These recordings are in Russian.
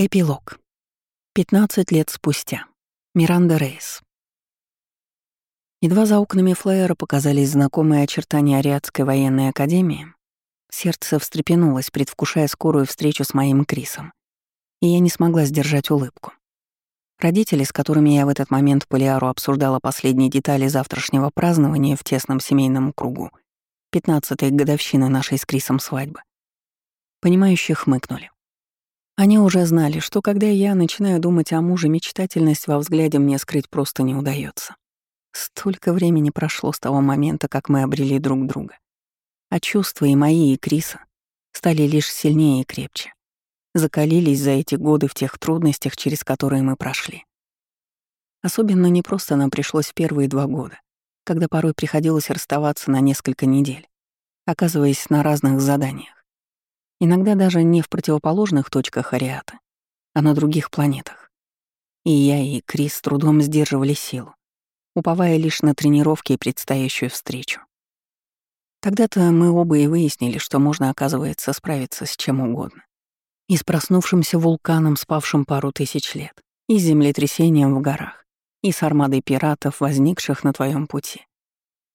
Эпилог. 15 лет спустя. Миранда Рейс. Едва за окнами флайера показались знакомые очертания Ариадской военной академии, сердце встрепенулось, предвкушая скорую встречу с моим Крисом, и я не смогла сдержать улыбку. Родители, с которыми я в этот момент Полиару обсуждала последние детали завтрашнего празднования в тесном семейном кругу, 15-й годовщины нашей с Крисом свадьбы, понимающие хмыкнули. Они уже знали, что когда я начинаю думать о муже, мечтательность во взгляде мне скрыть просто не удается. Столько времени прошло с того момента, как мы обрели друг друга. А чувства и мои, и Криса стали лишь сильнее и крепче. Закалились за эти годы в тех трудностях, через которые мы прошли. Особенно непросто нам пришлось в первые два года, когда порой приходилось расставаться на несколько недель, оказываясь на разных заданиях. Иногда даже не в противоположных точках Ариата, а на других планетах. И я, и Крис с трудом сдерживали силу, уповая лишь на тренировки и предстоящую встречу. Тогда-то мы оба и выяснили, что можно, оказывается, справиться с чем угодно. И с проснувшимся вулканом, спавшим пару тысяч лет, и с землетрясением в горах, и с армадой пиратов, возникших на твоем пути.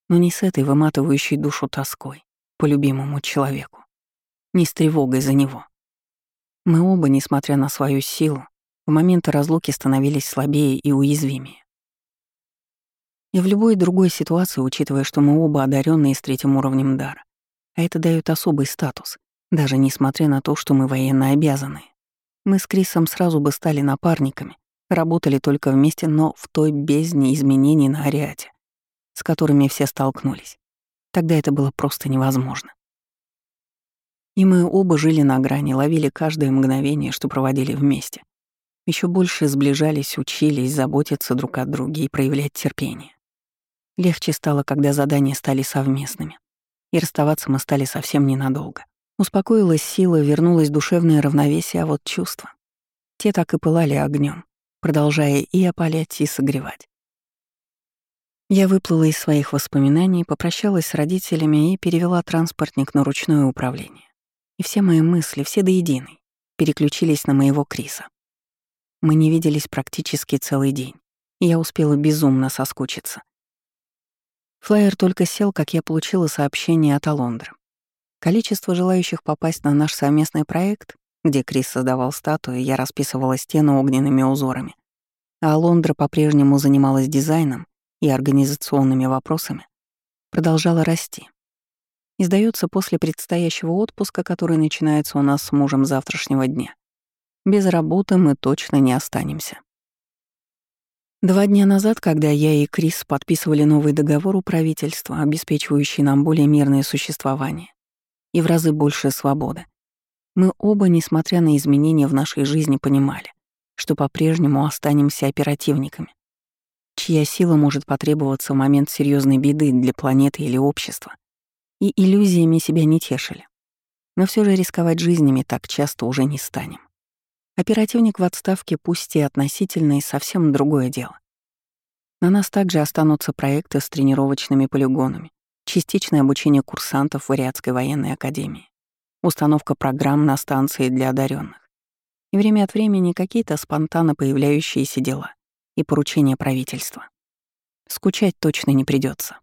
Но не с этой выматывающей душу тоской по любимому человеку не с тревогой за него. Мы оба, несмотря на свою силу, в моменты разлуки становились слабее и уязвимее. И в любой другой ситуации, учитывая, что мы оба одаренные с третьим уровнем дара, а это дает особый статус, даже несмотря на то, что мы военно обязаны. Мы с Крисом сразу бы стали напарниками, работали только вместе, но в той бездне изменений на Ариате, с которыми все столкнулись. Тогда это было просто невозможно. И мы оба жили на грани, ловили каждое мгновение, что проводили вместе. Еще больше сближались, учились заботиться друг о друге и проявлять терпение. Легче стало, когда задания стали совместными. И расставаться мы стали совсем ненадолго. Успокоилась сила, вернулось душевное равновесие, а вот чувства. Те так и пылали огнем, продолжая и опалять, и согревать. Я выплыла из своих воспоминаний, попрощалась с родителями и перевела транспортник на ручное управление. И все мои мысли, все до единой, переключились на моего Криса. Мы не виделись практически целый день, и я успела безумно соскучиться. Флайер только сел, как я получила сообщение от Алондра. Количество желающих попасть на наш совместный проект, где Крис создавал статуи, я расписывала стены огненными узорами, а Алондра по-прежнему занималась дизайном и организационными вопросами, продолжала расти. И сдается после предстоящего отпуска, который начинается у нас с мужем завтрашнего дня. Без работы мы точно не останемся. Два дня назад, когда я и Крис подписывали новый договор у правительства, обеспечивающий нам более мирное существование и в разы больше свободы, мы оба, несмотря на изменения в нашей жизни, понимали, что по-прежнему останемся оперативниками, чья сила может потребоваться в момент серьезной беды для планеты или общества и иллюзиями себя не тешили. Но все же рисковать жизнями так часто уже не станем. Оперативник в отставке пусть и относительно, и совсем другое дело. На нас также останутся проекты с тренировочными полигонами, частичное обучение курсантов в Вариатской военной академии, установка программ на станции для одаренных и время от времени какие-то спонтанно появляющиеся дела и поручения правительства. Скучать точно не придется.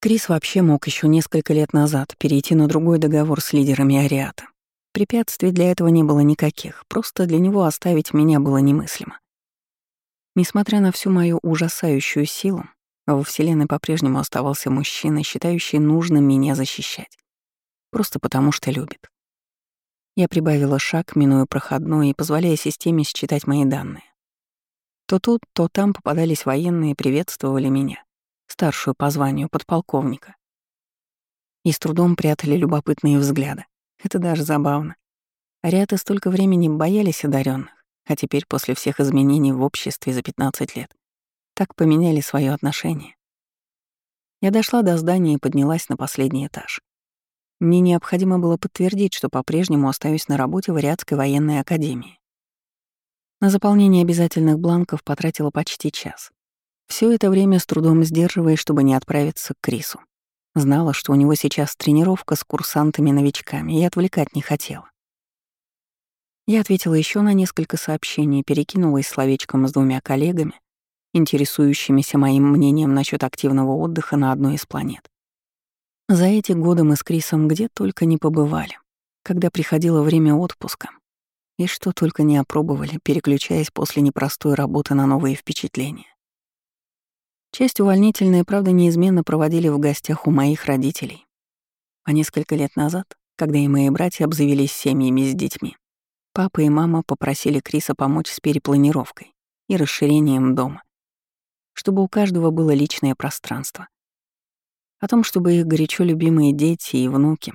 Крис вообще мог еще несколько лет назад перейти на другой договор с лидерами Ариата. Препятствий для этого не было никаких, просто для него оставить меня было немыслимо. Несмотря на всю мою ужасающую силу, во Вселенной по-прежнему оставался мужчина, считающий нужным меня защищать. Просто потому что любит. Я прибавила шаг, минуя проходной и позволяя системе считать мои данные. То тут, то там попадались военные, приветствовали меня старшую по званию подполковника. И с трудом прятали любопытные взгляды. Это даже забавно. Ариаты столько времени боялись одаренных, а теперь после всех изменений в обществе за 15 лет так поменяли свое отношение. Я дошла до здания и поднялась на последний этаж. Мне необходимо было подтвердить, что по-прежнему остаюсь на работе в Ариадской военной академии. На заполнение обязательных бланков потратила почти час. Все это время с трудом сдерживаясь, чтобы не отправиться к Крису. Знала, что у него сейчас тренировка с курсантами-новичками, и отвлекать не хотела. Я ответила еще на несколько сообщений, перекинулась словечком с двумя коллегами, интересующимися моим мнением насчет активного отдыха на одной из планет. За эти годы мы с Крисом где только не побывали, когда приходило время отпуска, и что только не опробовали, переключаясь после непростой работы на новые впечатления. Часть увольнительной, правда, неизменно проводили в гостях у моих родителей. А несколько лет назад, когда и мои братья обзавелись семьями с детьми, папа и мама попросили Криса помочь с перепланировкой и расширением дома, чтобы у каждого было личное пространство. О том, чтобы их горячо любимые дети и внуки,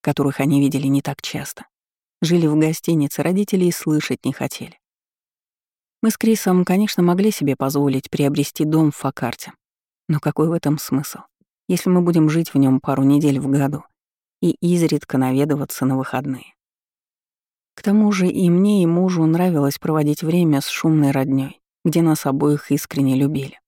которых они видели не так часто, жили в гостинице, родители и слышать не хотели. Мы с Крисом, конечно, могли себе позволить приобрести дом в Факарте. Но какой в этом смысл, если мы будем жить в нем пару недель в году и изредка наведываться на выходные? К тому же и мне, и мужу нравилось проводить время с шумной роднёй, где нас обоих искренне любили.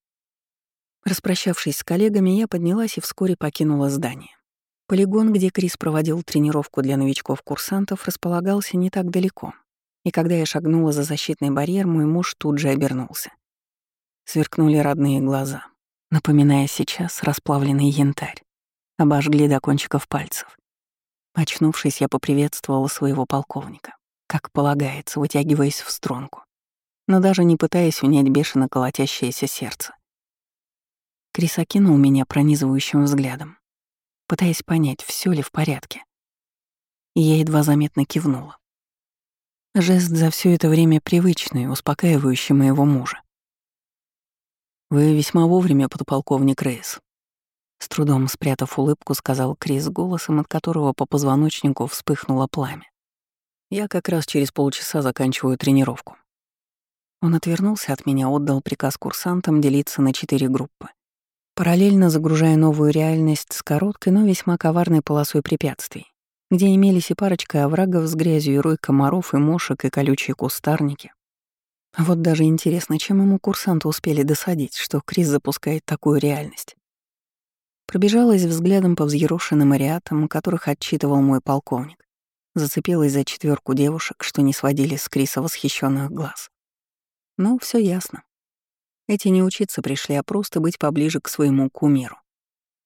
Распрощавшись с коллегами, я поднялась и вскоре покинула здание. Полигон, где Крис проводил тренировку для новичков-курсантов, располагался не так далеко, и когда я шагнула за защитный барьер, мой муж тут же обернулся. Сверкнули родные глаза, напоминая сейчас расплавленный янтарь. Обожгли до кончиков пальцев. Очнувшись, я поприветствовала своего полковника, как полагается, вытягиваясь в струнку, но даже не пытаясь унять бешено колотящееся сердце. Крис окинул меня пронизывающим взглядом, пытаясь понять, все ли в порядке. И я едва заметно кивнула. Жест за все это время привычный, успокаивающий моего мужа. «Вы весьма вовремя, подполковник Рейс», — с трудом спрятав улыбку, сказал Крис голосом, от которого по позвоночнику вспыхнуло пламя. «Я как раз через полчаса заканчиваю тренировку». Он отвернулся от меня, отдал приказ курсантам делиться на четыре группы, параллельно загружая новую реальность с короткой, но весьма коварной полосой препятствий где имелись и парочка оврагов с грязью, и рой комаров, и мошек, и колючие кустарники. Вот даже интересно, чем ему курсанты успели досадить, что Крис запускает такую реальность. Пробежалась взглядом по взъерошенным ариатам, которых отчитывал мой полковник. Зацепилась за четверку девушек, что не сводили с Криса восхищенных глаз. Ну, все ясно. Эти не учиться пришли, а просто быть поближе к своему кумиру.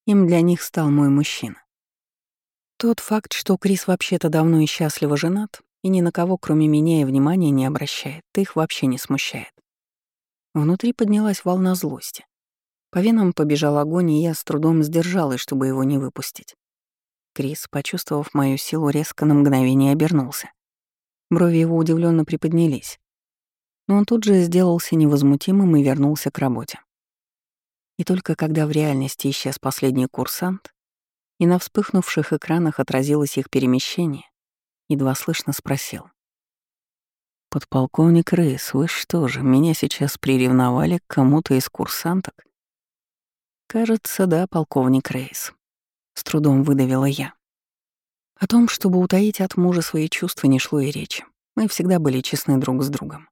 Им для них стал мой мужчина. Тот факт, что Крис вообще-то давно и счастливо женат, и ни на кого, кроме меня, и внимания не обращает, их вообще не смущает. Внутри поднялась волна злости. По венам побежал огонь, и я с трудом сдержалась, чтобы его не выпустить. Крис, почувствовав мою силу, резко на мгновение обернулся. Брови его удивленно приподнялись. Но он тут же сделался невозмутимым и вернулся к работе. И только когда в реальности исчез последний курсант, и на вспыхнувших экранах отразилось их перемещение, едва слышно спросил. «Подполковник Рейс, вы что же, меня сейчас приревновали к кому-то из курсанток?» «Кажется, да, полковник Рейс», — с трудом выдавила я. О том, чтобы утаить от мужа свои чувства, не шло и речи. Мы всегда были честны друг с другом.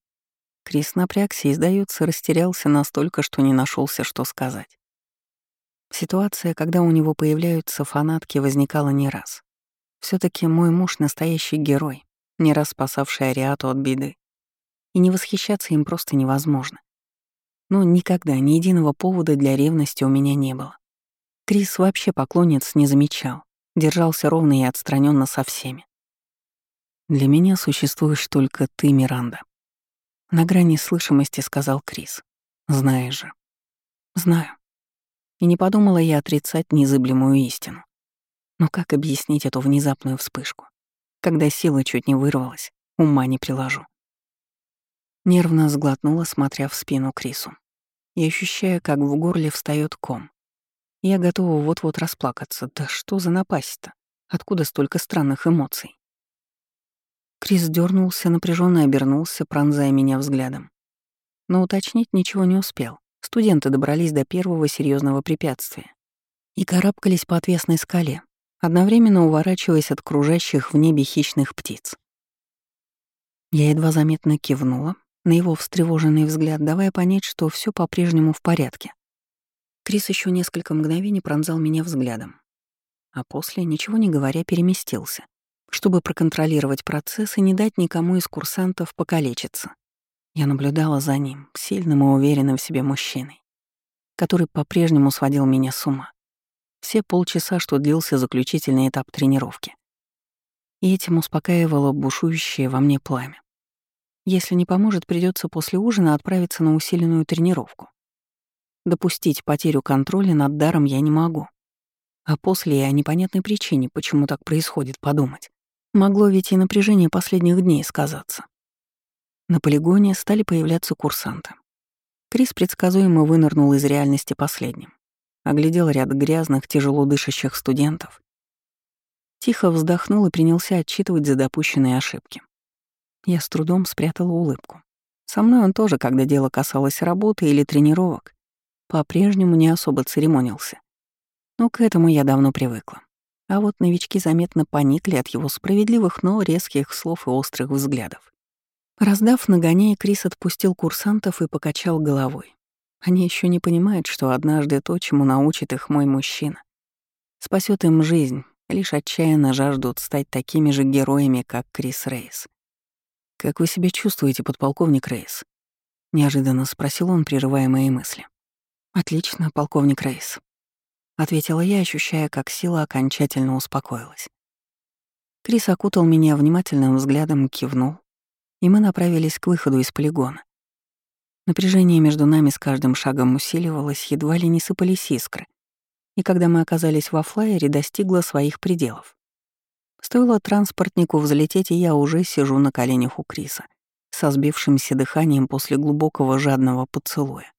Крис напрягся и, сдается, растерялся настолько, что не нашелся, что сказать. Ситуация, когда у него появляются фанатки, возникала не раз. все таки мой муж — настоящий герой, не раз спасавший Ариату от беды. И не восхищаться им просто невозможно. Но никогда ни единого повода для ревности у меня не было. Крис вообще поклонниц не замечал, держался ровно и отстраненно со всеми. «Для меня существуешь только ты, Миранда», — на грани слышимости сказал Крис. «Знаешь же». «Знаю», и не подумала я отрицать незыблемую истину. Но как объяснить эту внезапную вспышку? Когда сила чуть не вырвалась, ума не приложу. Нервно сглотнула, смотря в спину Крису, и ощущая, как в горле встает ком. Я готова вот-вот расплакаться. Да что за напасть-то? Откуда столько странных эмоций? Крис дернулся, напряженно обернулся, пронзая меня взглядом. Но уточнить ничего не успел. Студенты добрались до первого серьезного препятствия и карабкались по отвесной скале, одновременно уворачиваясь от кружащих в небе хищных птиц. Я едва заметно кивнула на его встревоженный взгляд, давая понять, что все по-прежнему в порядке. Крис еще несколько мгновений пронзал меня взглядом, а после, ничего не говоря, переместился, чтобы проконтролировать процесс и не дать никому из курсантов покалечиться. Я наблюдала за ним, сильным и уверенным в себе мужчиной, который по-прежнему сводил меня с ума. Все полчаса, что длился заключительный этап тренировки. И этим успокаивало бушующее во мне пламя. Если не поможет, придется после ужина отправиться на усиленную тренировку. Допустить потерю контроля над даром я не могу. А после и о непонятной причине, почему так происходит, подумать. Могло ведь и напряжение последних дней сказаться. На полигоне стали появляться курсанты. Крис предсказуемо вынырнул из реальности последним. Оглядел ряд грязных, тяжело дышащих студентов. Тихо вздохнул и принялся отчитывать за допущенные ошибки. Я с трудом спрятала улыбку. Со мной он тоже, когда дело касалось работы или тренировок, по-прежнему не особо церемонился. Но к этому я давно привыкла. А вот новички заметно поникли от его справедливых, но резких слов и острых взглядов. Раздав нагоняя, Крис отпустил курсантов и покачал головой. Они еще не понимают, что однажды то, чему научит их мой мужчина, спасет им жизнь, лишь отчаянно жаждут стать такими же героями, как Крис Рейс. «Как вы себя чувствуете, подполковник Рейс?» — неожиданно спросил он, прерывая мои мысли. «Отлично, полковник Рейс», — ответила я, ощущая, как сила окончательно успокоилась. Крис окутал меня внимательным взглядом, кивнул, и мы направились к выходу из полигона. Напряжение между нами с каждым шагом усиливалось, едва ли не сыпались искры, и когда мы оказались во флайере, достигло своих пределов. Стоило транспортнику взлететь, и я уже сижу на коленях у Криса, со сбившимся дыханием после глубокого жадного поцелуя.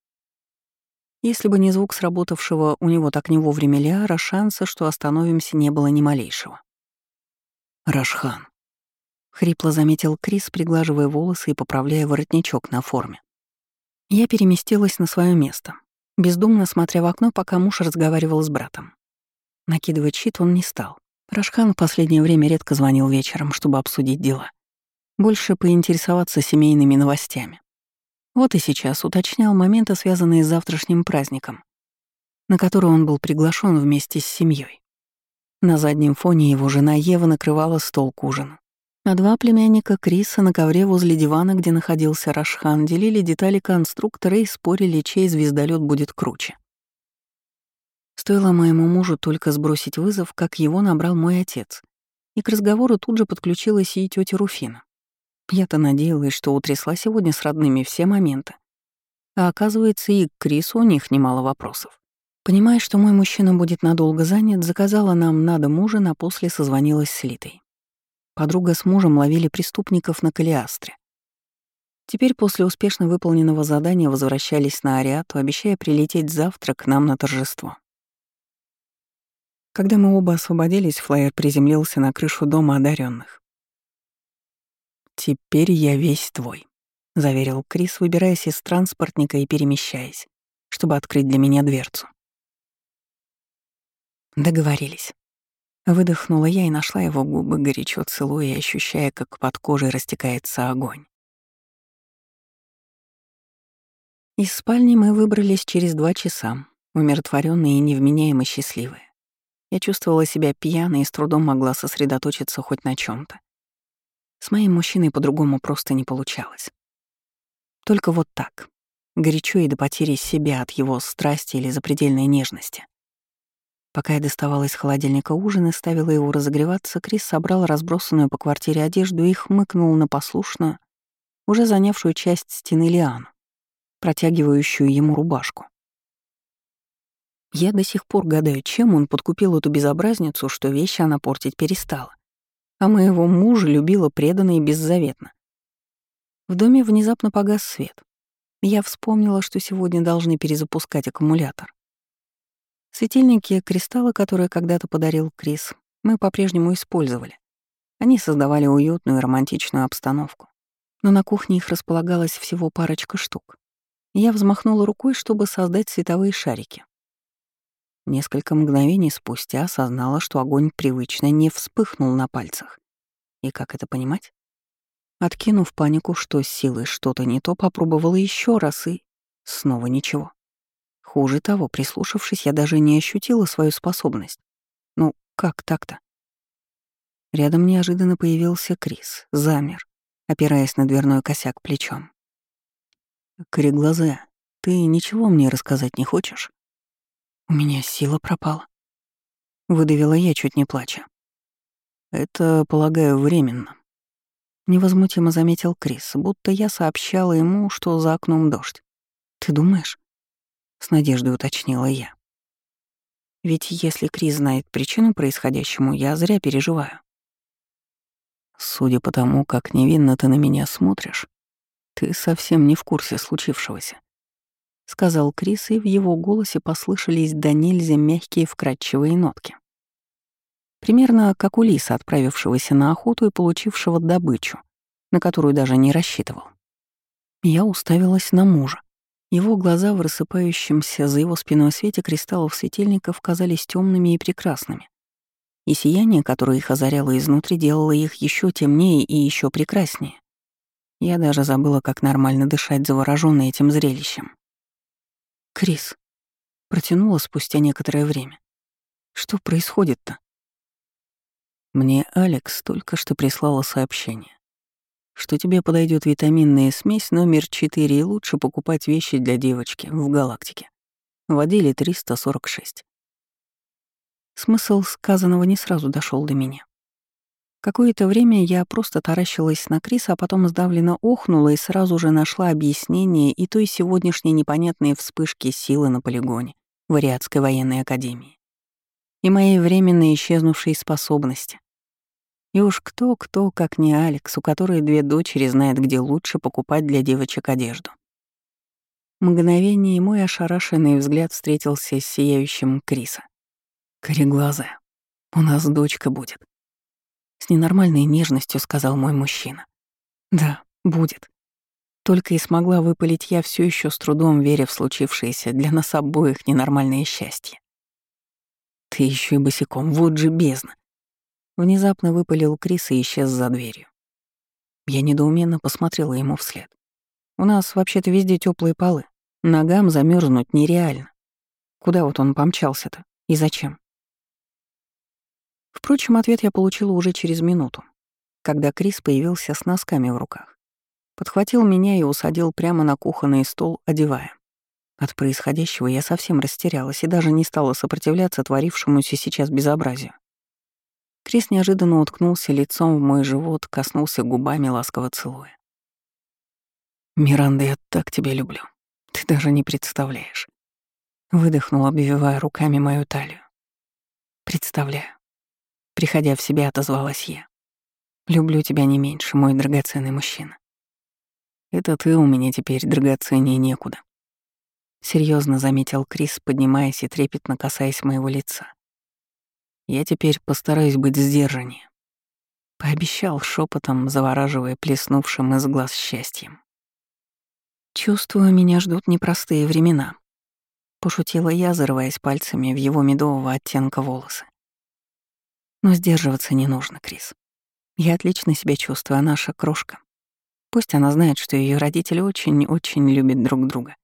Если бы не звук сработавшего у него так не вовремя Лиара, шанса, что остановимся, не было ни малейшего. «Рашхан», — хрипло заметил Крис, приглаживая волосы и поправляя воротничок на форме. Я переместилась на свое место, бездумно смотря в окно, пока муж разговаривал с братом. Накидывать щит он не стал. Рашхан в последнее время редко звонил вечером, чтобы обсудить дела. Больше поинтересоваться семейными новостями. Вот и сейчас уточнял моменты, связанные с завтрашним праздником, на который он был приглашен вместе с семьей. На заднем фоне его жена Ева накрывала стол к ужину. А два племянника Криса на ковре возле дивана, где находился Рашхан, делили детали конструктора и спорили, чей звездолет будет круче. Стоило моему мужу только сбросить вызов, как его набрал мой отец. И к разговору тут же подключилась и тетя Руфина. Я-то надеялась, что утрясла сегодня с родными все моменты. А оказывается, и к Крису у них немало вопросов. Понимая, что мой мужчина будет надолго занят, заказала нам надо мужа, а после созвонилась с Литой. Подруга с мужем ловили преступников на Калиастре. Теперь после успешно выполненного задания возвращались на Ариату, обещая прилететь завтра к нам на торжество. Когда мы оба освободились, флайер приземлился на крышу дома одаренных. «Теперь я весь твой», — заверил Крис, выбираясь из транспортника и перемещаясь, чтобы открыть для меня дверцу. Договорились. Выдохнула я и нашла его губы, горячо целуя, ощущая, как под кожей растекается огонь. Из спальни мы выбрались через два часа, умиротворенные и невменяемо счастливые. Я чувствовала себя пьяной и с трудом могла сосредоточиться хоть на чем то С моим мужчиной по-другому просто не получалось. Только вот так, горячо и до потери себя от его страсти или запредельной нежности. Пока я доставала из холодильника ужин и ставила его разогреваться, Крис собрал разбросанную по квартире одежду и хмыкнул на послушную, уже занявшую часть стены Лиану, протягивающую ему рубашку. Я до сих пор гадаю, чем он подкупил эту безобразницу, что вещи она портить перестала. А моего мужа любила преданно и беззаветно. В доме внезапно погас свет. Я вспомнила, что сегодня должны перезапускать аккумулятор. Светильники кристалла, которые когда-то подарил Крис, мы по-прежнему использовали. Они создавали уютную и романтичную обстановку. Но на кухне их располагалось всего парочка штук. Я взмахнула рукой, чтобы создать световые шарики. Несколько мгновений спустя осознала, что огонь привычно не вспыхнул на пальцах. И как это понимать? Откинув панику, что с силой что-то не то, попробовала еще раз и... Снова ничего. Хуже того, прислушавшись, я даже не ощутила свою способность. Ну, как так-то? Рядом неожиданно появился Крис, замер, опираясь на дверной косяк плечом. «Кореглазая, ты ничего мне рассказать не хочешь?» «У меня сила пропала», — выдавила я, чуть не плача. «Это, полагаю, временно», — невозмутимо заметил Крис, будто я сообщала ему, что за окном дождь. «Ты думаешь?» — с надеждой уточнила я. «Ведь если Крис знает причину происходящему, я зря переживаю». «Судя по тому, как невинно ты на меня смотришь, ты совсем не в курсе случившегося», — сказал Крис, и в его голосе послышались до нельзя мягкие вкрадчивые нотки. Примерно как у лиса, отправившегося на охоту и получившего добычу, на которую даже не рассчитывал. Я уставилась на мужа. Его глаза в рассыпающемся за его спиной свете кристаллов светильников казались темными и прекрасными. И сияние, которое их озаряло изнутри, делало их еще темнее и еще прекраснее. Я даже забыла, как нормально дышать, заворожённой этим зрелищем. «Крис», — протянула спустя некоторое время. «Что происходит-то?» Мне Алекс только что прислала сообщение, что тебе подойдет витаминная смесь номер 4 и лучше покупать вещи для девочки в галактике. В отделе 346. Смысл сказанного не сразу дошел до меня. Какое-то время я просто таращилась на Криса, а потом сдавленно охнула и сразу же нашла объяснение и той сегодняшней непонятной вспышки силы на полигоне в Ариадской военной академии и моей временно исчезнувшей способности. И уж кто-кто, как не Алекс, у которой две дочери знает, где лучше покупать для девочек одежду. Мгновение мой ошарашенный взгляд встретился с сияющим Криса. «Кореглазая, у нас дочка будет», — с ненормальной нежностью сказал мой мужчина. «Да, будет». Только и смогла выпалить я все еще с трудом, веря в случившееся для нас обоих ненормальное счастье. Ты еще и босиком, вот же бездна. Внезапно выпалил Крис и исчез за дверью. Я недоуменно посмотрела ему вслед. У нас вообще-то везде теплые полы. Ногам замерзнуть нереально. Куда вот он помчался-то? И зачем? Впрочем, ответ я получила уже через минуту, когда Крис появился с носками в руках. Подхватил меня и усадил прямо на кухонный стол, одевая. От происходящего я совсем растерялась и даже не стала сопротивляться творившемуся сейчас безобразию. Крис неожиданно уткнулся лицом в мой живот, коснулся губами, ласково целуя. «Миранда, я так тебя люблю. Ты даже не представляешь». Выдохнул, обвивая руками мою талию. «Представляю». Приходя в себя, отозвалась я. «Люблю тебя не меньше, мой драгоценный мужчина». «Это ты у меня теперь драгоценнее некуда», Серьезно заметил Крис, поднимаясь и трепетно касаясь моего лица. Я теперь постараюсь быть сдержаннее. Пообещал шепотом, завораживая плеснувшим из глаз счастьем. «Чувствую, меня ждут непростые времена», — пошутила я, зарываясь пальцами в его медового оттенка волосы. «Но сдерживаться не нужно, Крис. Я отлично себя чувствую, а наша крошка. Пусть она знает, что ее родители очень-очень любят друг друга.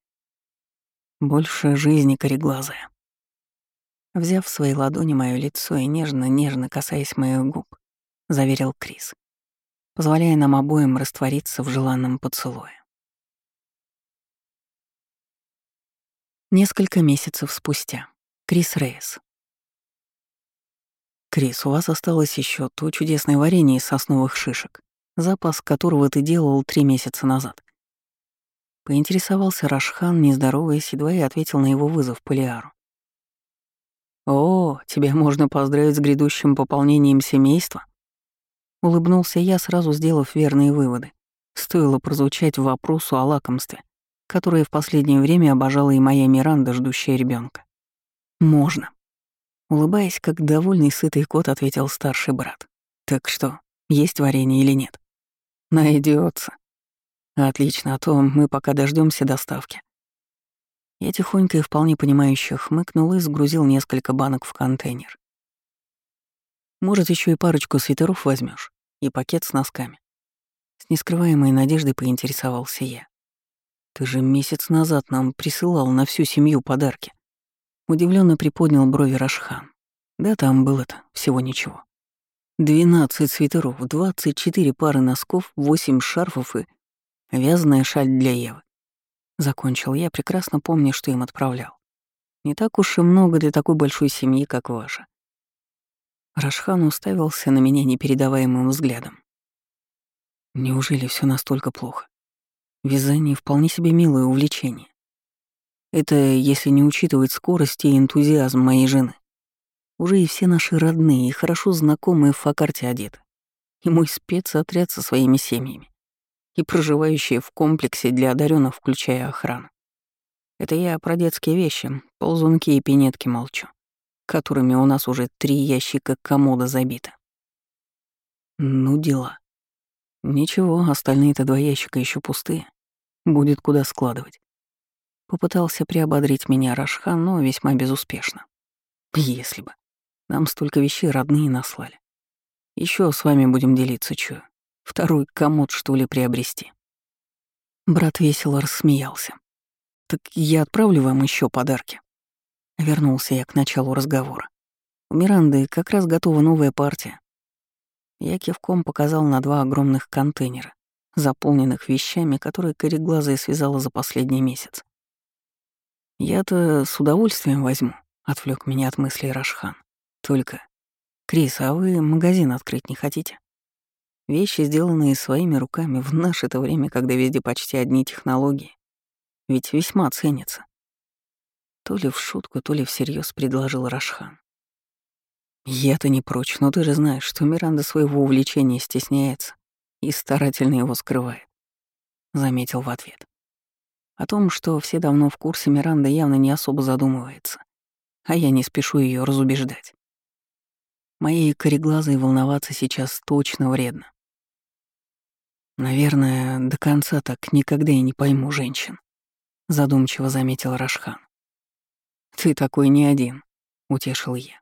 Больше жизни кореглазая. Взяв в свои ладони мое лицо и нежно-нежно касаясь моих губ, заверил Крис, позволяя нам обоим раствориться в желанном поцелуе. Несколько месяцев спустя. Крис Рейс. Крис, у вас осталось еще то чудесное варенье из сосновых шишек, запас которого ты делал три месяца назад. Поинтересовался Рашхан, не здороваясь, едва и ответил на его вызов Полиару. «О, тебя можно поздравить с грядущим пополнением семейства?» Улыбнулся я, сразу сделав верные выводы. Стоило прозвучать вопросу о лакомстве, которое в последнее время обожала и моя Миранда, ждущая ребенка. «Можно». Улыбаясь, как довольный сытый кот, ответил старший брат. «Так что, есть варенье или нет?» «Найдется», Отлично, а то мы пока дождемся доставки. Я тихонько и вполне понимающе хмыкнул и сгрузил несколько банок в контейнер. Может, еще и парочку свитеров возьмешь и пакет с носками. С нескрываемой надеждой поинтересовался я. Ты же месяц назад нам присылал на всю семью подарки. Удивленно приподнял брови Рашхан. Да, там было-то всего ничего. 12 свитеров, 24 пары носков, 8 шарфов и вязаная шаль для Евы. Закончил я, прекрасно помня, что им отправлял. Не так уж и много для такой большой семьи, как ваша. Рашхан уставился на меня непередаваемым взглядом. Неужели все настолько плохо? Вязание вполне себе милое увлечение. Это если не учитывать скорость и энтузиазм моей жены. Уже и все наши родные и хорошо знакомые в Факарте одеты. И мой спецотряд со своими семьями. И проживающие в комплексе для одаренных, включая охрану. Это я про детские вещи, ползунки и пинетки молчу, которыми у нас уже три ящика комода забиты. Ну, дела. Ничего, остальные-то два ящика еще пустые. Будет куда складывать. Попытался приободрить меня Рашхан, но весьма безуспешно. Если бы. Нам столько вещей родные наслали. Еще с вами будем делиться, чую. Второй комод, что ли, приобрести. Брат весело рассмеялся. Так я отправлю вам еще подарки. Вернулся я к началу разговора. У Миранды как раз готова новая партия. Я кивком показал на два огромных контейнера, заполненных вещами, которые кореглазая связала за последний месяц. «Я-то с удовольствием возьму», — отвлек меня от мыслей Рашхан. Только... Крис, а вы магазин открыть не хотите? Вещи, сделанные своими руками в наше-то время, когда везде почти одни технологии, ведь весьма ценятся. То ли в шутку, то ли всерьез предложил Рашхан. Я-то не прочь, но ты же знаешь, что Миранда своего увлечения стесняется и старательно его скрывает. Заметил в ответ. О том, что все давно в курсе, Миранда явно не особо задумывается, а я не спешу ее разубеждать. Моей кореглазой волноваться сейчас точно вредно. Наверное, до конца так никогда и не пойму женщин, задумчиво заметил Рашхан. Ты такой не один, утешил я.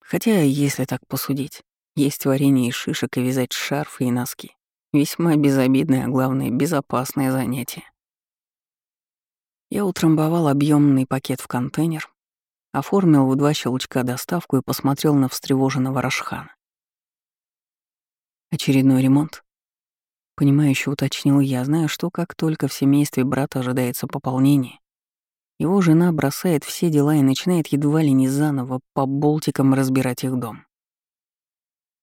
Хотя, если так посудить, есть варенье из шишек и вязать шарфы и носки. Весьма безобидное, а главное, безопасное занятие. Я утрамбовал объемный пакет в контейнер, Оформил в два щелчка доставку и посмотрел на встревоженного Рашхана. Очередной ремонт. Понимающе уточнил я, зная, что как только в семействе брата ожидается пополнение, его жена бросает все дела и начинает едва ли не заново по болтикам разбирать их дом.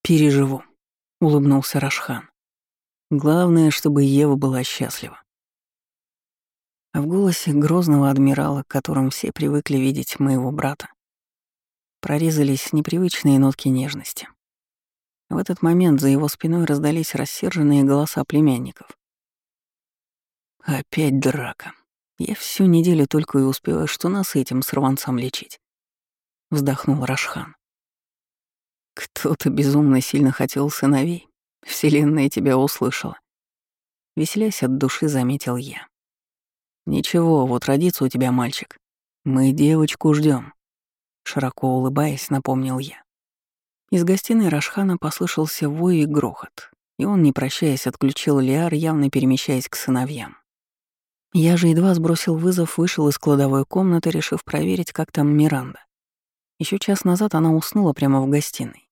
«Переживу», — улыбнулся Рашхан. «Главное, чтобы Ева была счастлива». А в голосе грозного адмирала, которым все привыкли видеть моего брата, прорезались непривычные нотки нежности. В этот момент за его спиной раздались рассерженные голоса племянников. Опять драка. Я всю неделю только и успеваю, что нас этим сорванцам лечить. Вздохнул Рашхан. Кто-то безумно сильно хотел сыновей. Вселенная тебя услышала. Веселясь от души, заметил я. «Ничего, вот родится у тебя мальчик. Мы девочку ждем. Широко улыбаясь, напомнил я. Из гостиной Рашхана послышался вой и грохот, и он, не прощаясь, отключил Лиар, явно перемещаясь к сыновьям. Я же едва сбросил вызов, вышел из кладовой комнаты, решив проверить, как там Миранда. Еще час назад она уснула прямо в гостиной.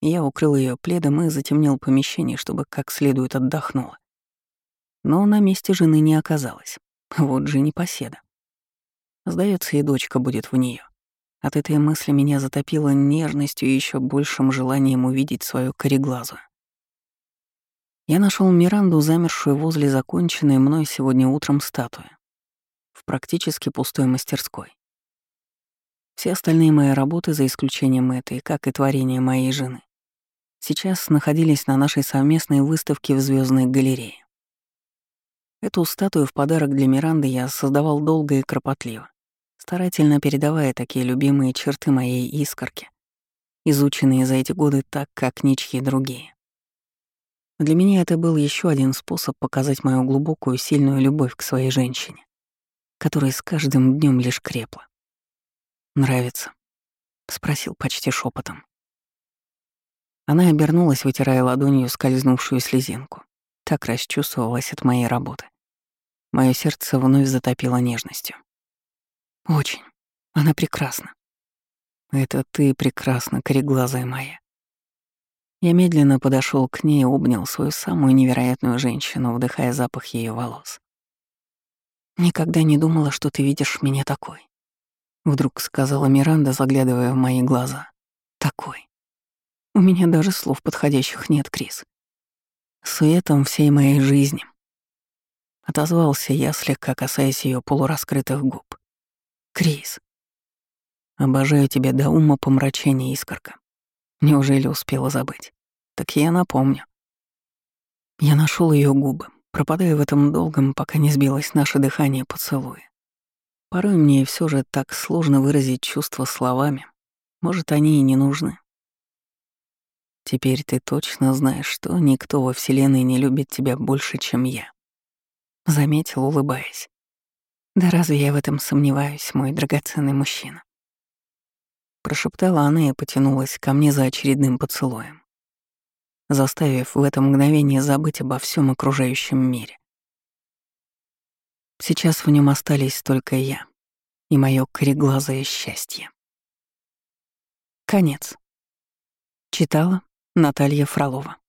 Я укрыл ее пледом и затемнил помещение, чтобы как следует отдохнула. Но на месте жены не оказалось. Вот же непоседа. Сдается, и дочка будет в нее. От этой мысли меня затопило нежностью и еще большим желанием увидеть свою кореглазу. Я нашел Миранду, замершую возле законченной мной сегодня утром статуи, в практически пустой мастерской. Все остальные мои работы, за исключением этой, как и творения моей жены, сейчас находились на нашей совместной выставке в Звездной галерее. Эту статую в подарок для Миранды я создавал долго и кропотливо, старательно передавая такие любимые черты моей искорки, изученные за эти годы так, как ничьи другие. Для меня это был еще один способ показать мою глубокую, сильную любовь к своей женщине, которая с каждым днем лишь крепла. «Нравится?» — спросил почти шепотом. Она обернулась, вытирая ладонью скользнувшую слезинку. Так расчувствовалась от моей работы. Мое сердце вновь затопило нежностью. Очень. Она прекрасна. Это ты прекрасна, кореглазая моя. Я медленно подошел к ней и обнял свою самую невероятную женщину, вдыхая запах ее волос. «Никогда не думала, что ты видишь меня такой», — вдруг сказала Миранда, заглядывая в мои глаза. «Такой. У меня даже слов подходящих нет, Крис. Суетом всей моей жизни». Отозвался я, слегка касаясь ее полураскрытых губ. «Крис, обожаю тебя до ума помрачения, искорка. Неужели успела забыть? Так я напомню. Я нашел ее губы, пропадая в этом долгом, пока не сбилось наше дыхание поцелуя. Порой мне все же так сложно выразить чувства словами. Может, они и не нужны. Теперь ты точно знаешь, что никто во Вселенной не любит тебя больше, чем я. Заметил, улыбаясь. Да разве я в этом сомневаюсь, мой драгоценный мужчина? Прошептала она и потянулась ко мне за очередным поцелуем, заставив в это мгновение забыть обо всем окружающем мире. Сейчас в нем остались только я и мое кореглазое счастье. Конец. Читала Наталья Фролова.